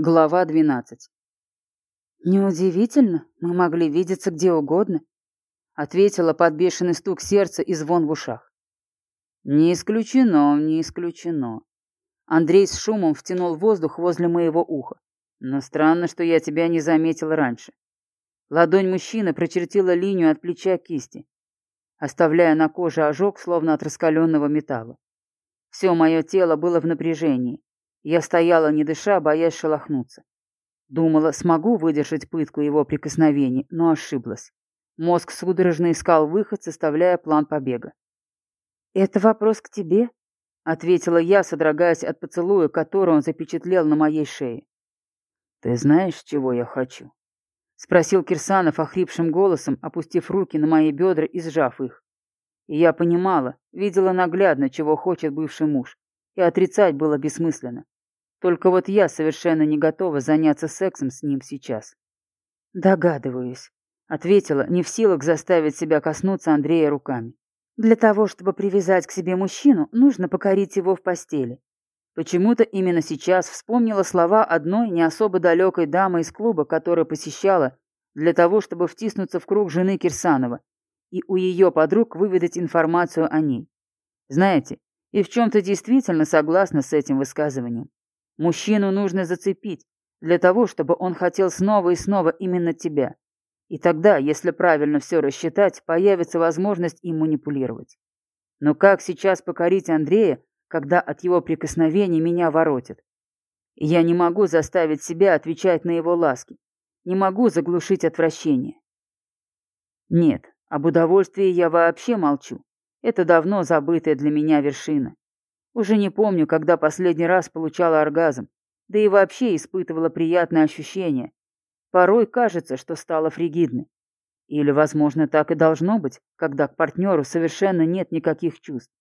Глава 12. «Неудивительно, мы могли видеться где угодно», — ответила под бешеный стук сердца и звон в ушах. «Не исключено, не исключено». Андрей с шумом втянул воздух возле моего уха. «Но странно, что я тебя не заметил раньше». Ладонь мужчины прочертила линию от плеча кисти, оставляя на коже ожог, словно от раскаленного металла. Все мое тело было в напряжении. Я стояла, не дыша, боясь шелохнуться. Думала, смогу выдержать пытку его прикосновений, но ошиблась. Мозг судорожно искал выход, составляя план побега. «Это вопрос к тебе?» — ответила я, содрогаясь от поцелуя, который он запечатлел на моей шее. «Ты знаешь, чего я хочу?» — спросил Кирсанов охрипшим голосом, опустив руки на мои бедра и сжав их. И я понимала, видела наглядно, чего хочет бывший муж, и отрицать было бессмысленно. Только вот я совершенно не готова заняться сексом с ним сейчас. Догадываюсь, ответила, не в силах заставить себя коснуться Андрея руками. Для того, чтобы привязать к себе мужчину, нужно покорить его в постели. Почему-то именно сейчас вспомнила слова одной не особо далекой дамы из клуба, которая посещала для того, чтобы втиснуться в круг жены Кирсанова и у ее подруг выведать информацию о ней. Знаете, и в чем-то действительно согласна с этим высказыванием. Мужчину нужно зацепить, для того, чтобы он хотел снова и снова именно тебя. И тогда, если правильно все рассчитать, появится возможность им манипулировать. Но как сейчас покорить Андрея, когда от его прикосновений меня воротит? Я не могу заставить себя отвечать на его ласки. Не могу заглушить отвращение. Нет, об удовольствии я вообще молчу. Это давно забытая для меня вершина. Уже не помню, когда последний раз получала оргазм, да и вообще испытывала приятное ощущение. Порой кажется, что стала фригидной. Или, возможно, так и должно быть, когда к партнеру совершенно нет никаких чувств.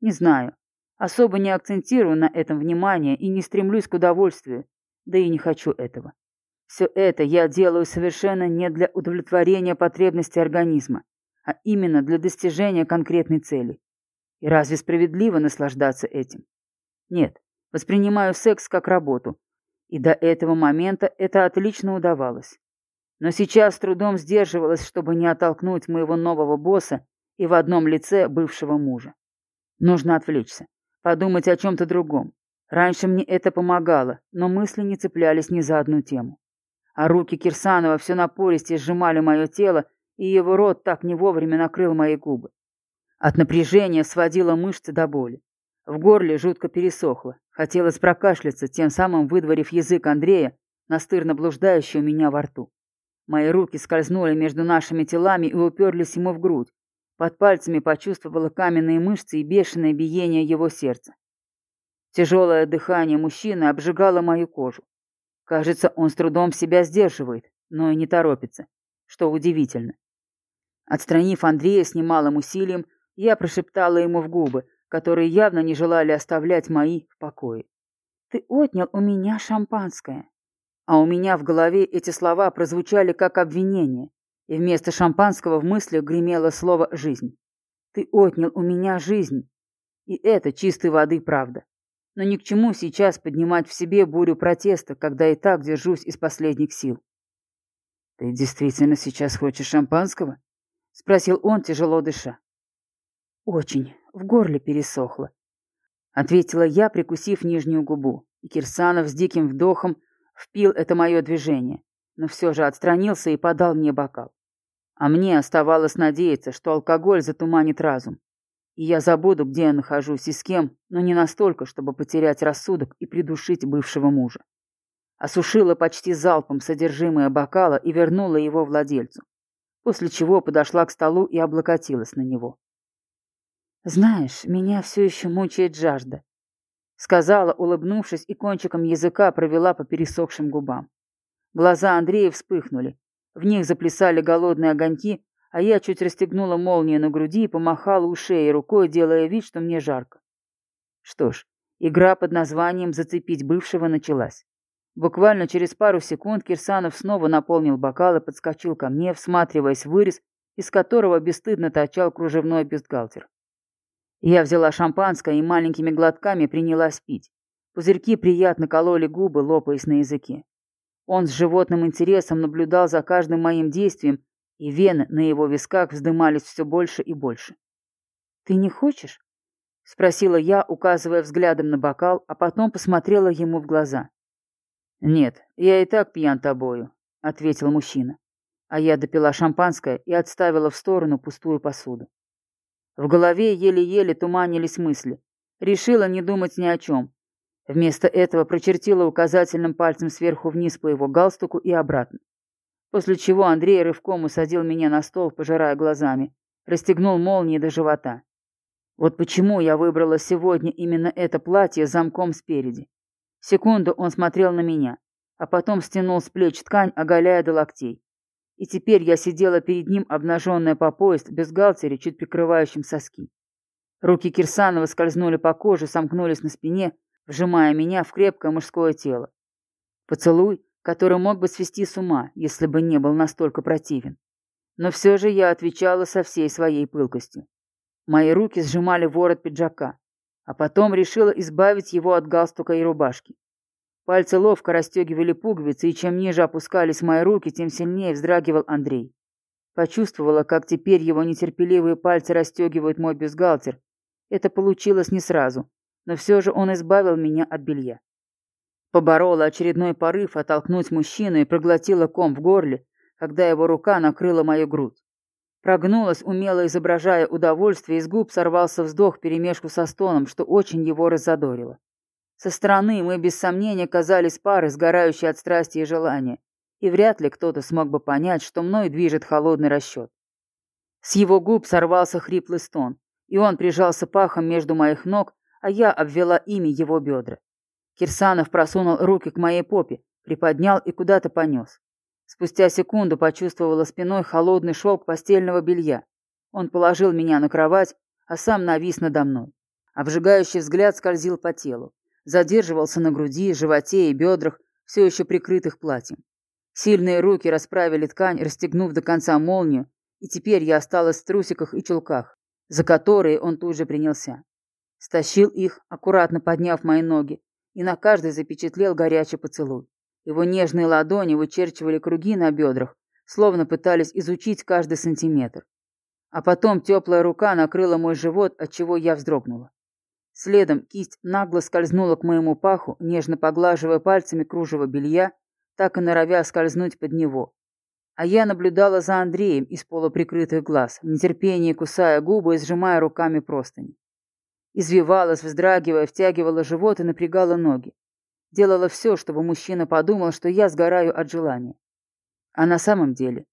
Не знаю. Особо не акцентирую на этом внимание и не стремлюсь к удовольствию, да и не хочу этого. Все это я делаю совершенно не для удовлетворения потребностей организма, а именно для достижения конкретной цели. И разве справедливо наслаждаться этим? Нет, воспринимаю секс как работу. И до этого момента это отлично удавалось. Но сейчас трудом сдерживалась, чтобы не оттолкнуть моего нового босса и в одном лице бывшего мужа. Нужно отвлечься, подумать о чем-то другом. Раньше мне это помогало, но мысли не цеплялись ни за одну тему. А руки Кирсанова все напористее сжимали мое тело, и его рот так не вовремя накрыл мои губы. От напряжения сводило мышцы до боли. В горле жутко пересохло. Хотелось прокашляться, тем самым выдворив язык Андрея, настырно блуждающий у меня во рту. Мои руки скользнули между нашими телами и уперлись ему в грудь. Под пальцами почувствовала каменные мышцы и бешеное биение его сердца. Тяжелое дыхание мужчины обжигало мою кожу. Кажется, он с трудом себя сдерживает, но и не торопится, что удивительно. Отстранив Андрея с немалым усилием, я прошептала ему в губы, которые явно не желали оставлять мои в покое. «Ты отнял у меня шампанское». А у меня в голове эти слова прозвучали как обвинение, и вместо шампанского в мыслях гремело слово «жизнь». «Ты отнял у меня жизнь». И это чистой воды правда. Но ни к чему сейчас поднимать в себе бурю протеста, когда и так держусь из последних сил. «Ты действительно сейчас хочешь шампанского?» — спросил он, тяжело дыша. «Очень. В горле пересохло», — ответила я, прикусив нижнюю губу. И Кирсанов с диким вдохом впил это мое движение, но все же отстранился и подал мне бокал. А мне оставалось надеяться, что алкоголь затуманит разум. И я забуду, где я нахожусь и с кем, но не настолько, чтобы потерять рассудок и придушить бывшего мужа. Осушила почти залпом содержимое бокала и вернула его владельцу после чего подошла к столу и облокотилась на него. «Знаешь, меня все еще мучает жажда», — сказала, улыбнувшись, и кончиком языка провела по пересохшим губам. Глаза Андрея вспыхнули, в них заплясали голодные огоньки, а я чуть расстегнула молнию на груди и помахала у шеи рукой, делая вид, что мне жарко. Что ж, игра под названием «Зацепить бывшего» началась. Буквально через пару секунд Кирсанов снова наполнил бокал и подскочил ко мне, всматриваясь в вырез, из которого бесстыдно торчал кружевной бюстгальтер. Я взяла шампанское и маленькими глотками принялась пить, Пузырьки приятно кололи губы, лопаясь на языке. Он с животным интересом наблюдал за каждым моим действием, и вены на его висках вздымались все больше и больше. «Ты не хочешь?» — спросила я, указывая взглядом на бокал, а потом посмотрела ему в глаза. «Нет, я и так пьян тобою», — ответил мужчина. А я допила шампанское и отставила в сторону пустую посуду. В голове еле-еле туманились мысли. Решила не думать ни о чем. Вместо этого прочертила указательным пальцем сверху вниз по его галстуку и обратно. После чего Андрей рывком усадил меня на стол, пожирая глазами, расстегнул молнии до живота. Вот почему я выбрала сегодня именно это платье с замком спереди. Секунду он смотрел на меня, а потом стянул с плеч ткань, оголяя до локтей. И теперь я сидела перед ним, обнаженная по пояс, без галтери, чуть прикрывающим соски. Руки Кирсанова скользнули по коже, сомкнулись на спине, вжимая меня в крепкое мужское тело. Поцелуй, который мог бы свести с ума, если бы не был настолько противен. Но все же я отвечала со всей своей пылкостью. Мои руки сжимали ворот пиджака, а потом решила избавить его от галстука и рубашки. Пальцы ловко расстегивали пуговицы, и чем ниже опускались мои руки, тем сильнее вздрагивал Андрей. Почувствовала, как теперь его нетерпеливые пальцы расстегивают мой бюстгальтер. Это получилось не сразу, но все же он избавил меня от белья. Поборола очередной порыв оттолкнуть мужчину и проглотила ком в горле, когда его рука накрыла мою грудь. Прогнулась, умело изображая удовольствие, из губ сорвался вздох перемешку со стоном, что очень его разодорило. Со стороны мы без сомнения казались парой, сгорающей от страсти и желания, и вряд ли кто-то смог бы понять, что мной движет холодный расчет. С его губ сорвался хриплый стон, и он прижался пахом между моих ног, а я обвела ими его бедра. Кирсанов просунул руки к моей попе, приподнял и куда-то понес. Спустя секунду почувствовала спиной холодный шелк постельного белья. Он положил меня на кровать, а сам навис надо мной. Обжигающий взгляд скользил по телу. Задерживался на груди, животе и бедрах, все еще прикрытых платьем. Сильные руки расправили ткань, расстегнув до конца молнию, и теперь я осталась в трусиках и чулках, за которые он тут же принялся. Стащил их, аккуратно подняв мои ноги, и на каждой запечатлел горячий поцелуй. Его нежные ладони вычерчивали круги на бедрах, словно пытались изучить каждый сантиметр. А потом теплая рука накрыла мой живот, от чего я вздрогнула. Следом кисть нагло скользнула к моему паху, нежно поглаживая пальцами кружево белья, так и норовя скользнуть под него. А я наблюдала за Андреем из полуприкрытых глаз, в нетерпении кусая губы и сжимая руками простыни. Извивалась, вздрагивая, втягивала живот и напрягала ноги. Делала все, чтобы мужчина подумал, что я сгораю от желания. А на самом деле?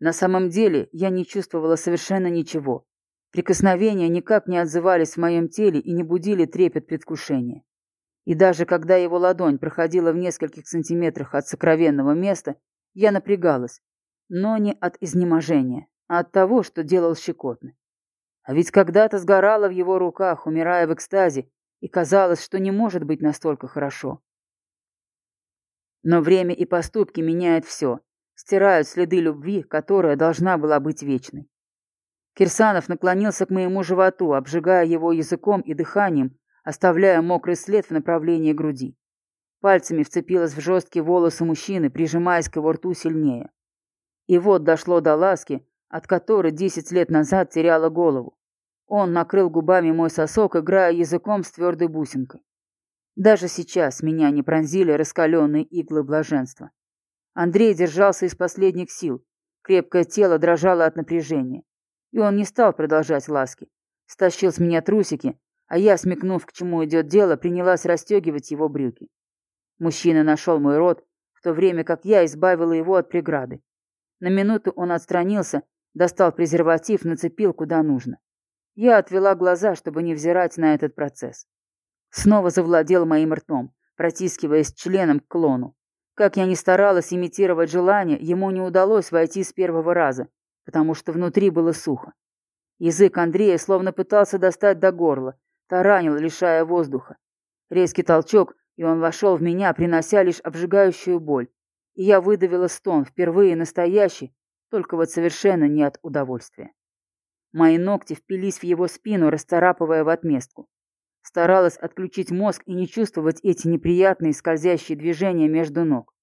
На самом деле я не чувствовала совершенно ничего. Прикосновения никак не отзывались в моем теле и не будили трепет предвкушения. И даже когда его ладонь проходила в нескольких сантиметрах от сокровенного места, я напрягалась, но не от изнеможения, а от того, что делал щекотно. А ведь когда-то сгорала в его руках, умирая в экстазе, и казалось, что не может быть настолько хорошо. Но время и поступки меняют все, стирают следы любви, которая должна была быть вечной. Кирсанов наклонился к моему животу, обжигая его языком и дыханием, оставляя мокрый след в направлении груди. Пальцами вцепилась в жесткие волосы мужчины, прижимаясь к его рту сильнее. И вот дошло до ласки, от которой десять лет назад теряла голову. Он накрыл губами мой сосок, играя языком с твердой бусинкой. Даже сейчас меня не пронзили раскаленные иглы блаженства. Андрей держался из последних сил. Крепкое тело дрожало от напряжения. И он не стал продолжать ласки. Стащил с меня трусики, а я, смекнув, к чему идет дело, принялась расстегивать его брюки. Мужчина нашел мой рот, в то время как я избавила его от преграды. На минуту он отстранился, достал презерватив, нацепил куда нужно. Я отвела глаза, чтобы не взирать на этот процесс. Снова завладел моим ртом, протискиваясь членом к клону. Как я ни старалась имитировать желание, ему не удалось войти с первого раза, потому что внутри было сухо. Язык Андрея словно пытался достать до горла, таранил, лишая воздуха. Резкий толчок, и он вошел в меня, принося лишь обжигающую боль. И я выдавила стон, впервые настоящий, только вот совершенно не от удовольствия. Мои ногти впились в его спину, расцарапывая в отместку. Старалась отключить мозг и не чувствовать эти неприятные скользящие движения между ног.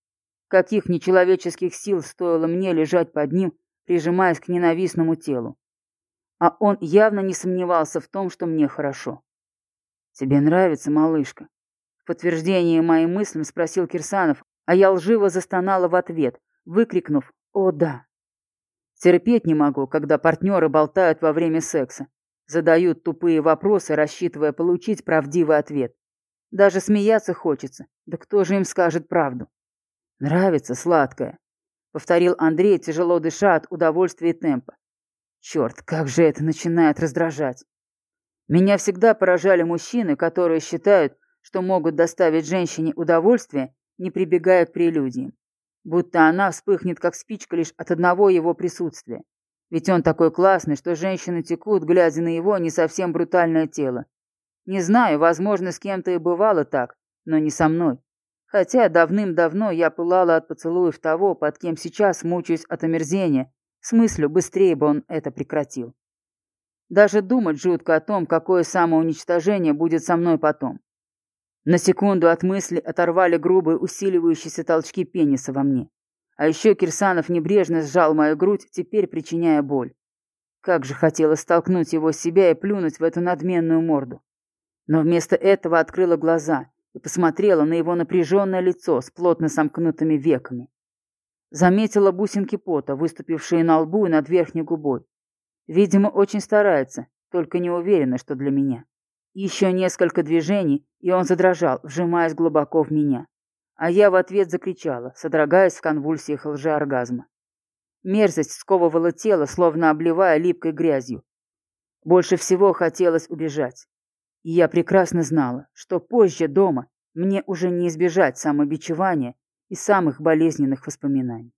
Каких нечеловеческих сил стоило мне лежать под ним, прижимаясь к ненавистному телу. А он явно не сомневался в том, что мне хорошо. «Тебе нравится, малышка?» В подтверждение моим мыслям спросил Кирсанов, а я лживо застонала в ответ, выкрикнув «О, да!». Терпеть не могу, когда партнеры болтают во время секса. Задают тупые вопросы, рассчитывая получить правдивый ответ. Даже смеяться хочется. Да кто же им скажет правду? Нравится сладкое, повторил Андрей, тяжело дыша от удовольствия и темпа. Черт, как же это начинает раздражать. Меня всегда поражали мужчины, которые считают, что могут доставить женщине удовольствие, не прибегая к прелюдиям. Будто она вспыхнет, как спичка, лишь от одного его присутствия. Ведь он такой классный, что женщины текут, глядя на его не совсем брутальное тело. Не знаю, возможно, с кем-то и бывало так, но не со мной. Хотя давным-давно я пылала от поцелуев того, под кем сейчас мучаюсь от омерзения, с мыслью, быстрее бы он это прекратил. Даже думать жутко о том, какое самоуничтожение будет со мной потом. На секунду от мысли оторвали грубые усиливающиеся толчки пениса во мне. А еще Кирсанов небрежно сжал мою грудь, теперь причиняя боль. Как же хотелось столкнуть его с себя и плюнуть в эту надменную морду. Но вместо этого открыла глаза и посмотрела на его напряженное лицо с плотно сомкнутыми веками. Заметила бусинки пота, выступившие на лбу и над верхней губой. Видимо, очень старается, только не уверена, что для меня. Еще несколько движений, и он задрожал, вжимаясь глубоко в меня. А я в ответ закричала, содрогаясь в конвульсиях лжеоргазма. Мерзость сковывала тело, словно обливая липкой грязью. Больше всего хотелось убежать. И я прекрасно знала, что позже дома мне уже не избежать самобичевания и самых болезненных воспоминаний.